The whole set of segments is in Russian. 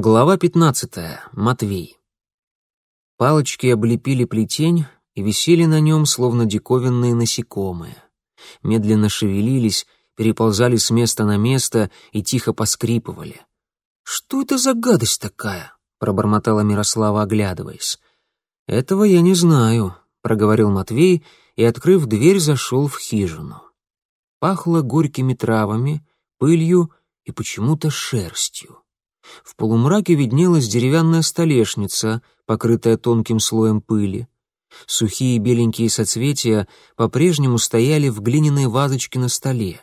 Глава 15. Матвей. Палочки облепили плетень и висели на нем, словно диковинные насекомые. Медленно шевелились, переползали с места на место и тихо поскрипывали. «Что это за гадость такая?» — пробормотала Мирослава, оглядываясь. «Этого я не знаю», — проговорил Матвей и, открыв дверь, зашел в хижину. Пахло горькими травами, пылью и почему-то шерстью. В полумраке виднелась деревянная столешница, покрытая тонким слоем пыли. Сухие беленькие соцветия по-прежнему стояли в глиняной вазочке на столе.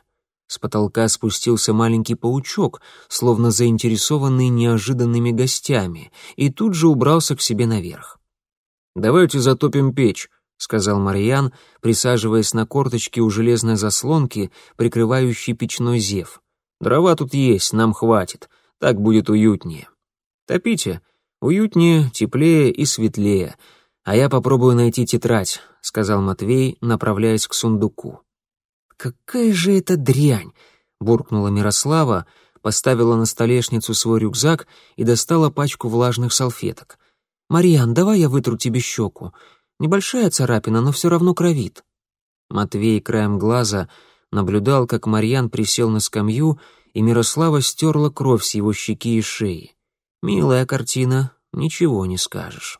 С потолка спустился маленький паучок, словно заинтересованный неожиданными гостями, и тут же убрался к себе наверх. «Давайте затопим печь», — сказал Марьян, присаживаясь на корточки у железной заслонки, прикрывающей печной зев. «Дрова тут есть, нам хватит. Так будет уютнее. Топите. Уютнее, теплее и светлее. А я попробую найти тетрадь, сказал Матвей, направляясь к сундуку. Какая же это дрянь, буркнула Мирослава, поставила на столешницу свой рюкзак и достала пачку влажных салфеток. «Мариан, давай я вытру тебе щеку. Небольшая царапина, но все равно кровит». Матвей краем глаза наблюдал, как Марьян присел на скамью и Мирослава стерла кровь с его щеки и шеи. Милая картина, ничего не скажешь.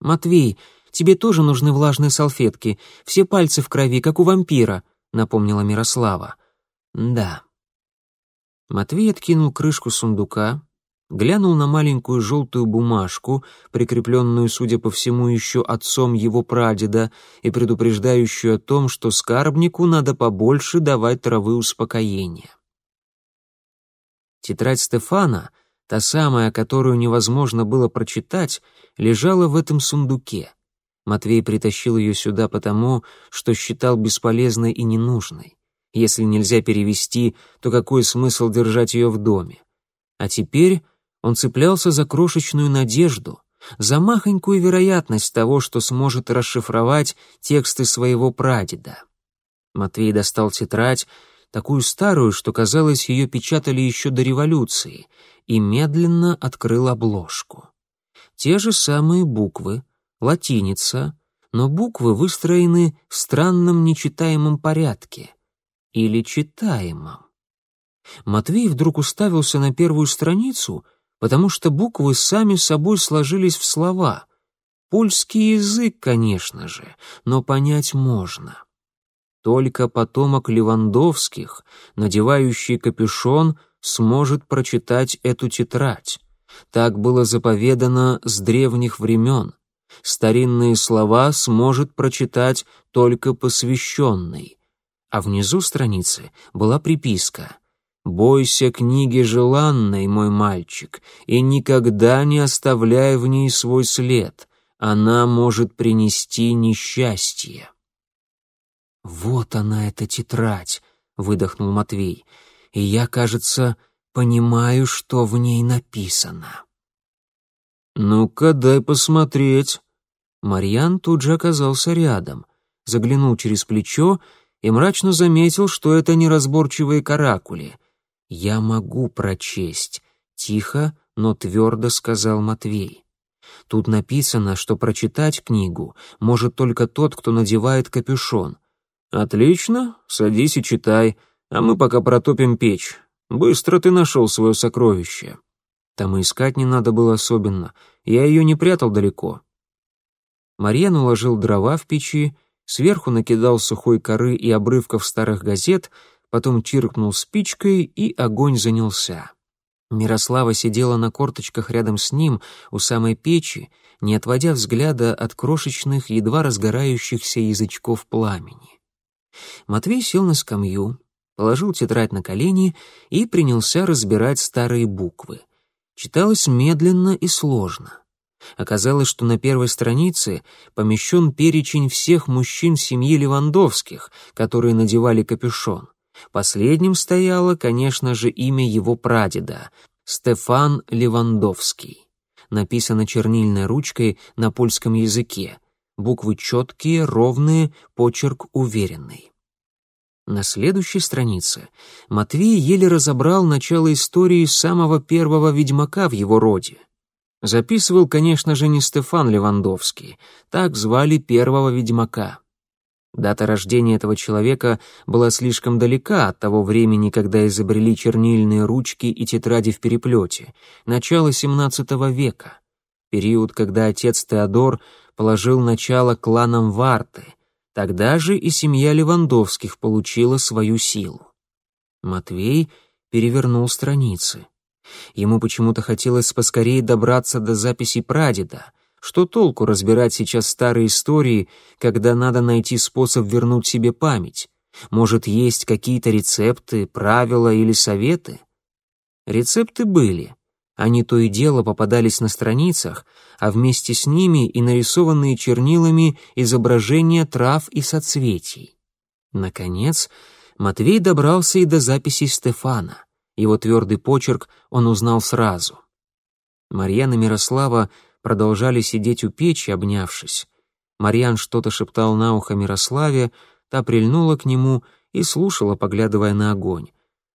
«Матвей, тебе тоже нужны влажные салфетки, все пальцы в крови, как у вампира», — напомнила Мирослава. «Да». Матвей откинул крышку сундука, глянул на маленькую желтую бумажку, прикрепленную, судя по всему, еще отцом его прадеда, и предупреждающую о том, что скарбнику надо побольше давать травы успокоения. Тетрадь Стефана, та самая, которую невозможно было прочитать, лежала в этом сундуке. Матвей притащил ее сюда потому, что считал бесполезной и ненужной. Если нельзя перевести, то какой смысл держать ее в доме? А теперь он цеплялся за крошечную надежду, за махонькую вероятность того, что сможет расшифровать тексты своего прадеда. Матвей достал тетрадь такую старую, что, казалось, ее печатали еще до революции, и медленно открыл обложку. Те же самые буквы, латиница, но буквы выстроены в странном нечитаемом порядке. Или читаемом. Матвей вдруг уставился на первую страницу, потому что буквы сами собой сложились в слова. Польский язык, конечно же, но понять можно. Только потомок Левандовских, надевающий капюшон, сможет прочитать эту тетрадь. Так было заповедано с древних времен. Старинные слова сможет прочитать только посвященный. А внизу страницы была приписка «Бойся книги желанной, мой мальчик, и никогда не оставляй в ней свой след. Она может принести несчастье». «Вот она, эта тетрадь», — выдохнул Матвей. «И я, кажется, понимаю, что в ней написано». «Ну-ка, дай посмотреть». Марьян тут же оказался рядом, заглянул через плечо и мрачно заметил, что это неразборчивые каракули. «Я могу прочесть», — тихо, но твердо сказал Матвей. Тут написано, что прочитать книгу может только тот, кто надевает капюшон — «Отлично, садись и читай, а мы пока протопим печь. Быстро ты нашел свое сокровище». Там и искать не надо было особенно, я ее не прятал далеко. Марьян уложил дрова в печи, сверху накидал сухой коры и обрывков старых газет, потом чиркнул спичкой, и огонь занялся. Мирослава сидела на корточках рядом с ним у самой печи, не отводя взгляда от крошечных, едва разгорающихся язычков пламени. Матвей сел на скамью, положил тетрадь на колени и принялся разбирать старые буквы. Читалось медленно и сложно. Оказалось, что на первой странице помещен перечень всех мужчин семьи Левандовских, которые надевали капюшон. Последним стояло, конечно же, имя его прадеда — Стефан Левандовский. Написано чернильной ручкой на польском языке — Буквы четкие, ровные, почерк уверенный. На следующей странице Матвей еле разобрал начало истории самого первого ведьмака в его роде. Записывал, конечно же, не Стефан Левандовский, так звали первого ведьмака. Дата рождения этого человека была слишком далека от того времени, когда изобрели чернильные ручки и тетради в переплете, начало XVII века, период, когда отец Теодор положил начало кланам Варты, тогда же и семья Левандовских получила свою силу. Матвей перевернул страницы. Ему почему-то хотелось поскорее добраться до записи прадеда, что толку разбирать сейчас старые истории, когда надо найти способ вернуть себе память? Может, есть какие-то рецепты, правила или советы? Рецепты были. Они то и дело попадались на страницах, а вместе с ними и нарисованные чернилами изображения трав и соцветий. Наконец, Матвей добрался и до записей Стефана. Его твердый почерк он узнал сразу. Марьяна Мирослава продолжали сидеть у печи, обнявшись. Марьян что-то шептал на ухо Мирославе, та прильнула к нему и слушала, поглядывая на огонь.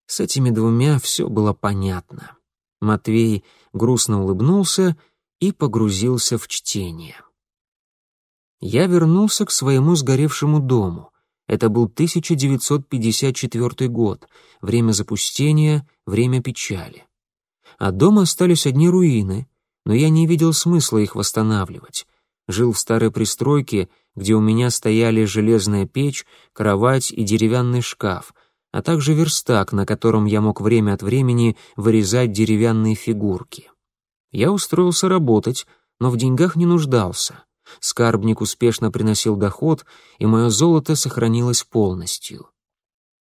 С этими двумя все было понятно. Матвей грустно улыбнулся и погрузился в чтение. Я вернулся к своему сгоревшему дому. Это был 1954 год, время запустения, время печали. От дома остались одни руины, но я не видел смысла их восстанавливать. Жил в старой пристройке, где у меня стояли железная печь, кровать и деревянный шкаф, а также верстак, на котором я мог время от времени вырезать деревянные фигурки. Я устроился работать, но в деньгах не нуждался. Скарбник успешно приносил доход, и мое золото сохранилось полностью.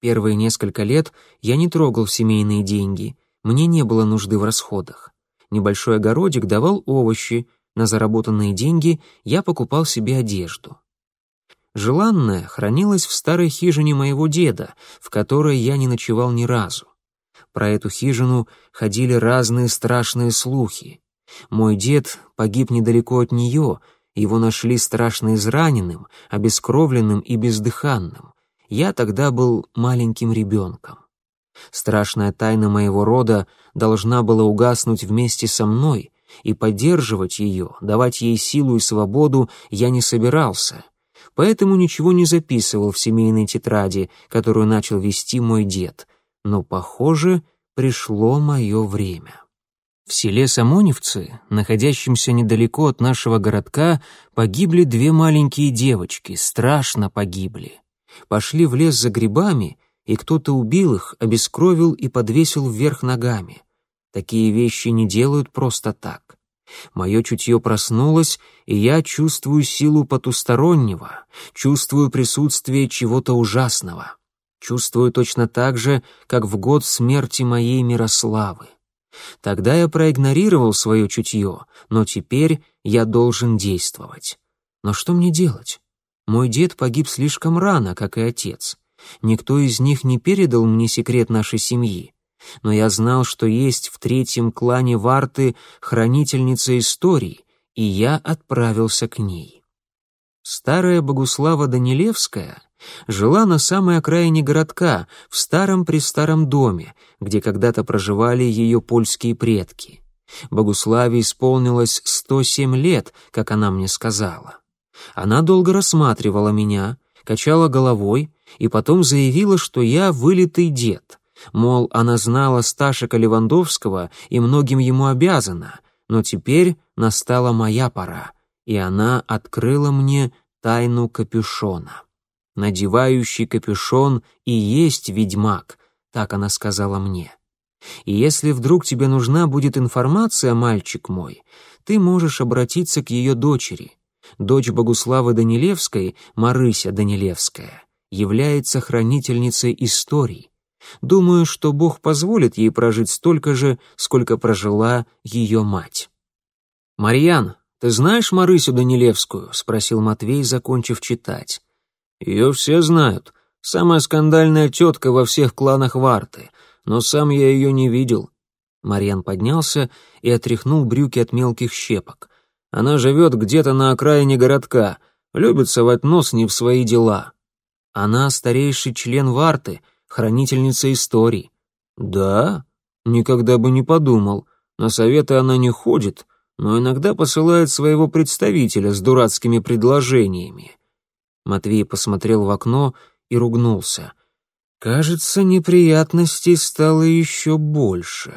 Первые несколько лет я не трогал семейные деньги, мне не было нужды в расходах небольшой огородик давал овощи, на заработанные деньги я покупал себе одежду. Желанное хранилось в старой хижине моего деда, в которой я не ночевал ни разу. Про эту хижину ходили разные страшные слухи. Мой дед погиб недалеко от нее, его нашли страшно израненным, обескровленным и бездыханным. Я тогда был маленьким ребенком. Страшная тайна моего рода должна была угаснуть вместе со мной, и поддерживать ее, давать ей силу и свободу я не собирался, поэтому ничего не записывал в семейной тетради, которую начал вести мой дед. Но, похоже, пришло мое время. В селе Самоневцы, находящемся недалеко от нашего городка, погибли две маленькие девочки, страшно погибли. Пошли в лес за грибами и кто-то убил их, обескровил и подвесил вверх ногами. Такие вещи не делают просто так. Мое чутье проснулось, и я чувствую силу потустороннего, чувствую присутствие чего-то ужасного. Чувствую точно так же, как в год смерти моей Мирославы. Тогда я проигнорировал свое чутье, но теперь я должен действовать. Но что мне делать? Мой дед погиб слишком рано, как и отец. Никто из них не передал мне секрет нашей семьи, но я знал, что есть в третьем клане Варты хранительница историй, и я отправился к ней. Старая Богуслава Данилевская жила на самой окраине городка, в старом-престаром доме, где когда-то проживали ее польские предки. Богуславе исполнилось 107 лет, как она мне сказала. Она долго рассматривала меня, качала головой и потом заявила, что я вылитый дед. Мол, она знала Сташика Левандовского и многим ему обязана, но теперь настала моя пора, и она открыла мне тайну капюшона. Надевающий капюшон и есть ведьмак, так она сказала мне. И если вдруг тебе нужна будет информация, мальчик мой, ты можешь обратиться к ее дочери. Дочь Богуславы Данилевской, Марыся Данилевская является хранительницей историй. Думаю, что Бог позволит ей прожить столько же, сколько прожила ее мать. «Марьян, ты знаешь Марысю Данилевскую?» — спросил Матвей, закончив читать. «Ее все знают. Самая скандальная тетка во всех кланах Варты, но сам я ее не видел». Марьян поднялся и отряхнул брюки от мелких щепок. «Она живет где-то на окраине городка, любит совать нос не в свои дела». Она старейший член Варты, хранительница историй». «Да? Никогда бы не подумал. На советы она не ходит, но иногда посылает своего представителя с дурацкими предложениями». Матвей посмотрел в окно и ругнулся. «Кажется, неприятностей стало еще больше».